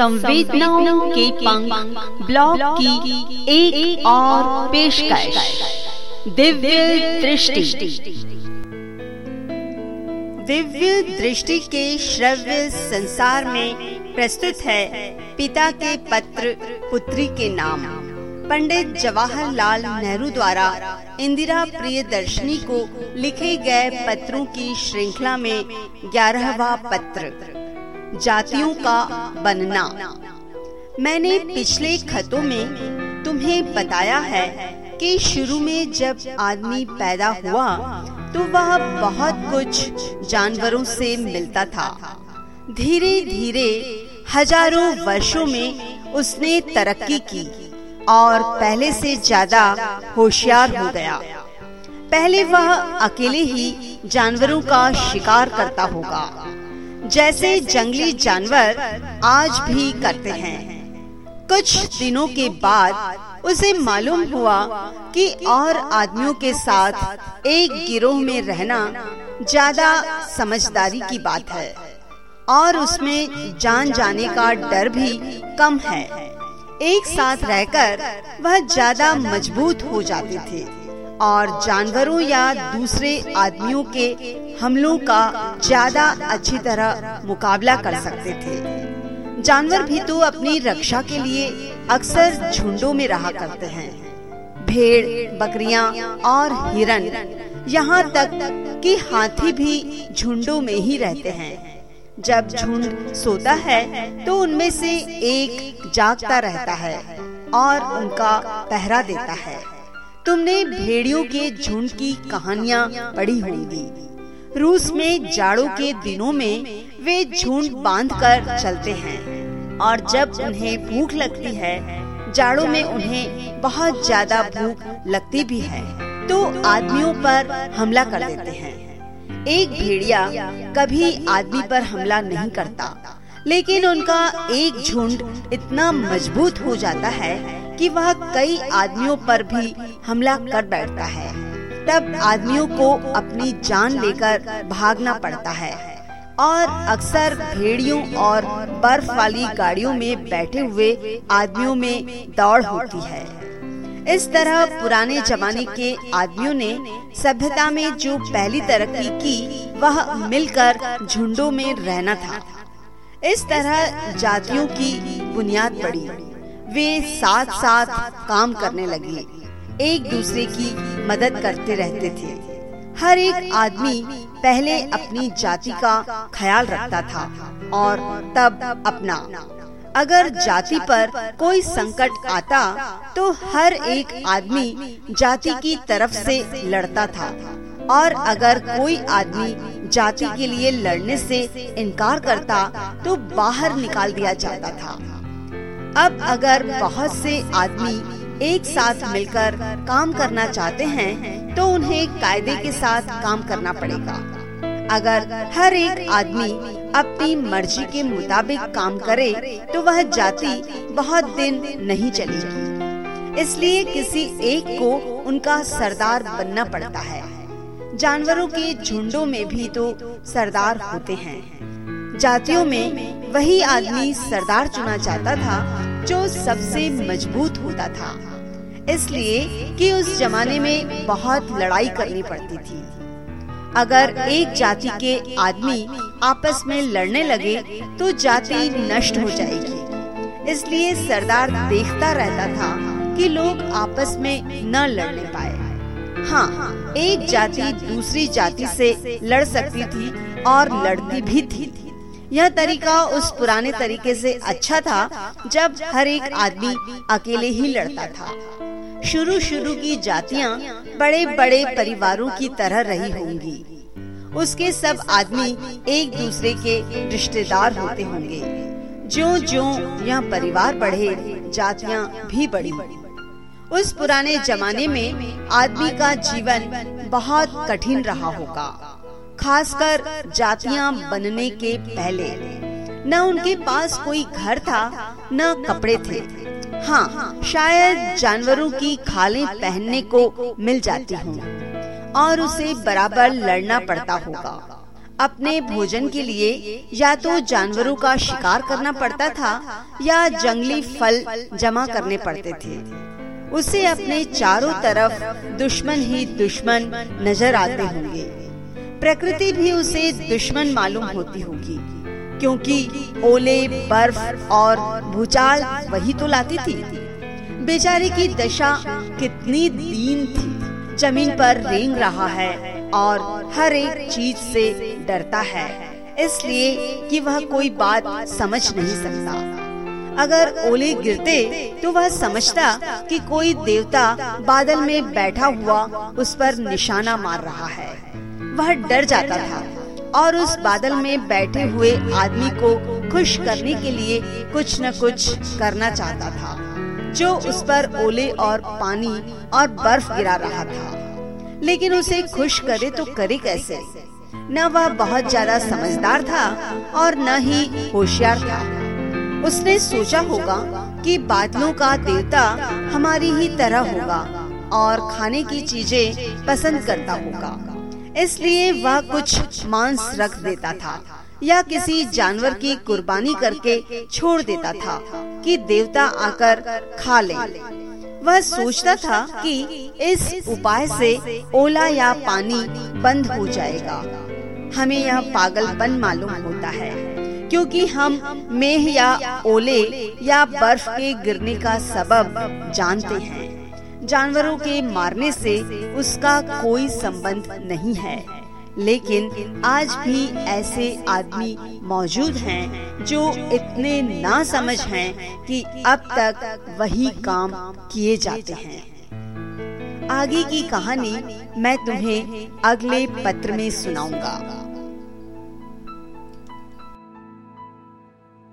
संवेदनाओं के पंख ब्लॉग की एक, एक और पेशकश। दिव्य दृष्टि। दिव्य दृष्टि के श्रव्य संसार में प्रस्तुत है पिता के पत्र पुत्री के नाम। पंडित जवाहरलाल नेहरू द्वारा इंदिरा प्रियदर्शनी को लिखे गए पत्रों की श्रृंखला में ग्यारहवा पत्र। जातियों का बनना। मैंने पिछले खतों में तुम्हें बताया है कि शुरू में जब आदमी पैदा हुआ तो वह बहुत कुछ जानवरों से मिलता था। धीरे धीरे हज़ारों वर्षों में उसने तरक्की की और पहले से ज़्यादा होशियार हो गया। पहले वह अकेले ही जानवरों का शिकार करता होगा। जैसे जंगली जानवर आज भी करते हैं। कुछ दिनों के बाद उसे मालूम हुआ कि और आदमियों के साथ एक गिरोह में रहना ज़्यादा समझदारी की बात है। और उसमें जान जाने का डर भी कम है। एक साथ रहकर वह ज़्यादा मज़बूत हो जाते थे। और जानवरों या दूसरे आदमियों के हमलों का ज़्यादा अच्छी तरह मुकाबला कर सकते थे। जानवर भी तो अपनी रक्षा के लिए अक्सर झुंडों में रहा करते हैं। भेड़, बकरियाँ और हिरन यहाँ तक कि हाथी भी झुंडों में ही रहते हैं। जब झुंड सोता है तो उनमें से एक जागता रहता है और उनका पहरा देता है। तुमने भेड़ियों के झुंड की कहानियाँ पढ़ी होंगी। रूस में जाड़ों के दिनों में वे झुंड बाँध कर चलते हैं और जब उन्हें भूख लगती है, जाड़ों में उन्हें बहुत ज़्यादा भूख लगती भी है तो आदमियों पर हमला कर देते हैं। एक भेड़िया कभी आदमी पर हमला नहीं करता, लेकिन उनका एक झुंड इतना मज़बूत हो जाता है कि वह कई आदमियों पर भी हमला कर बैठता है। तब आदमियों को अपनी जान लेकर भागना पड़ता है और अक्सर भेड़ियों और बर्फ़ वाली गाड़ियों में बैठे हुए आदमियों में दौड़ होती है। इस तरह पुराने जमाने के आदमियों ने सभ्यता में जो पहली तरक्की की, वह मिलकर झुंडों में रहना था। इस तरह जातियों की बुनियाद पड़ी। वे साथ साथ काम करने लगे। एक दूसरे की मदद करते रहते थे। हर एक आदमी पहले अपनी जाति का ख्याल रखता था और तब अपना। अगर जाति पर कोई संकट आता तो हर एक आदमी जाति की तरफ़ से लड़ता था। और अगर कोई आदमी जाति के लिए लड़ने से इनकार करता तो बाहर निकाल दिया जाता था। अब अगर बहुत से आदमी एक साथ मिलकर काम करना चाहते हैं तो उन्हें कायदे के साथ काम करना पड़ेगा। अगर हर एक आदमी अपनी मर्ज़ी के मुताबिक काम करे तो वह जाति बहुत दिन नहीं चलेगी। इसलिए किसी एक को उनका सरदार बनना पड़ता है। जानवरों के झुंडों में भी तो सरदार होते हैं। जातियों में वही आदमी सरदार चुना जाता था जो सबसे मज़बूत होता था। इसलिए कि उस जमाने में बहुत लड़ाई करनी पड़ती थी। अगर एक जाति के आदमी आपस में लड़ने लगे तो जाति नष्ट हो जाएगी। इसलिए सरदार देखता रहता था कि लोग आपस में न लड़ने पाए। हाँ एक जाति दूसरी जाति से लड़ सकती थी और लड़ती भी थी। यह तरीका उस पुराने तरीके से अच्छा था, जब हर एक आदमी अकेले ही लड़ता था। शुरू शुरू की जातियाँ बड़े बड़े परिवारों की तरह रही होंगी। उसके सब आदमी एक दूसरे के रिश्तेदार होते होंगे। जो जो यह परिवार बढ़े, जातियाँ भी बड़ी बड़ी उस पुराने जमाने में आदमी का जीवन बहुत कठिन रहा होगा। खासकर जातियाँ बनने के पहले। न उनके पास कोई घर था, न कपड़े थे। हाँ शायद जानवरों की खालें पहनने को मिल जाती हूँ, और उसे बराबर लड़ना पड़ता होगा। अपने भोजन के लिए या तो जानवरों का शिकार करना पड़ता था, या जंगली फल जमा करने पड़ते थे। उसे अपने चारों तरफ़ दुश्मन ही दुश्मन नज़र आते होंगे। प्रकृति भी उसे दुश्मन मालूम होती होगी, क्योंकि ओले, बर्फ़ और भूचाल वही तो लाती थी। बेचारे की दशा कितनी दीन थी। ज़मीन पर रेंग रहा है और हर एक चीज़ से डरता है, इसलिए कि वह कोई बात समझ नहीं सकता। अगर ओले गिरते तो वह समझता कि कोई देवता बादल में बैठा हुआ उस पर निशाना मार रहा है। वह डर जाता था और उस बादल में बैठे हुए आदमी को खुश करने के लिए कुछ न कुछ करना चाहता था, जो उस पर ओले और पानी और बर्फ़ गिरा रहा था। लेकिन उसे खुश करे तो करे कैसे? न वह बहुत ज़्यादा समझदार था और न ही होशियार था। उसने सोचा होगा कि बादलों का देवता हमारी ही तरह होगा और खाने की चीज़ें पसंद करता होगा। इसलिए वह कुछ मांस रख देता था या किसी जानवर की कुर्बानी करके छोड़ देता था कि देवता आकर खा ले। वह सोचता था कि इस उपाय से ओला या पानी बंद हो जाएगा। हमें यह पागलपन मालूम होता है, क्योंकि हम मेह या ओले या बर्फ़ के गिरने का सबब जानते हैं। जानवरों के मारने से उसका कोई संबंध नहीं है। लेकिन आज भी ऐसे आदमी मौजूद हैं जो इतने ना समझ हैं कि अब तक वही काम किए जाते हैं। आगे की कहानी मैं तुम्हें अगले पत्र में सुनाऊँगा।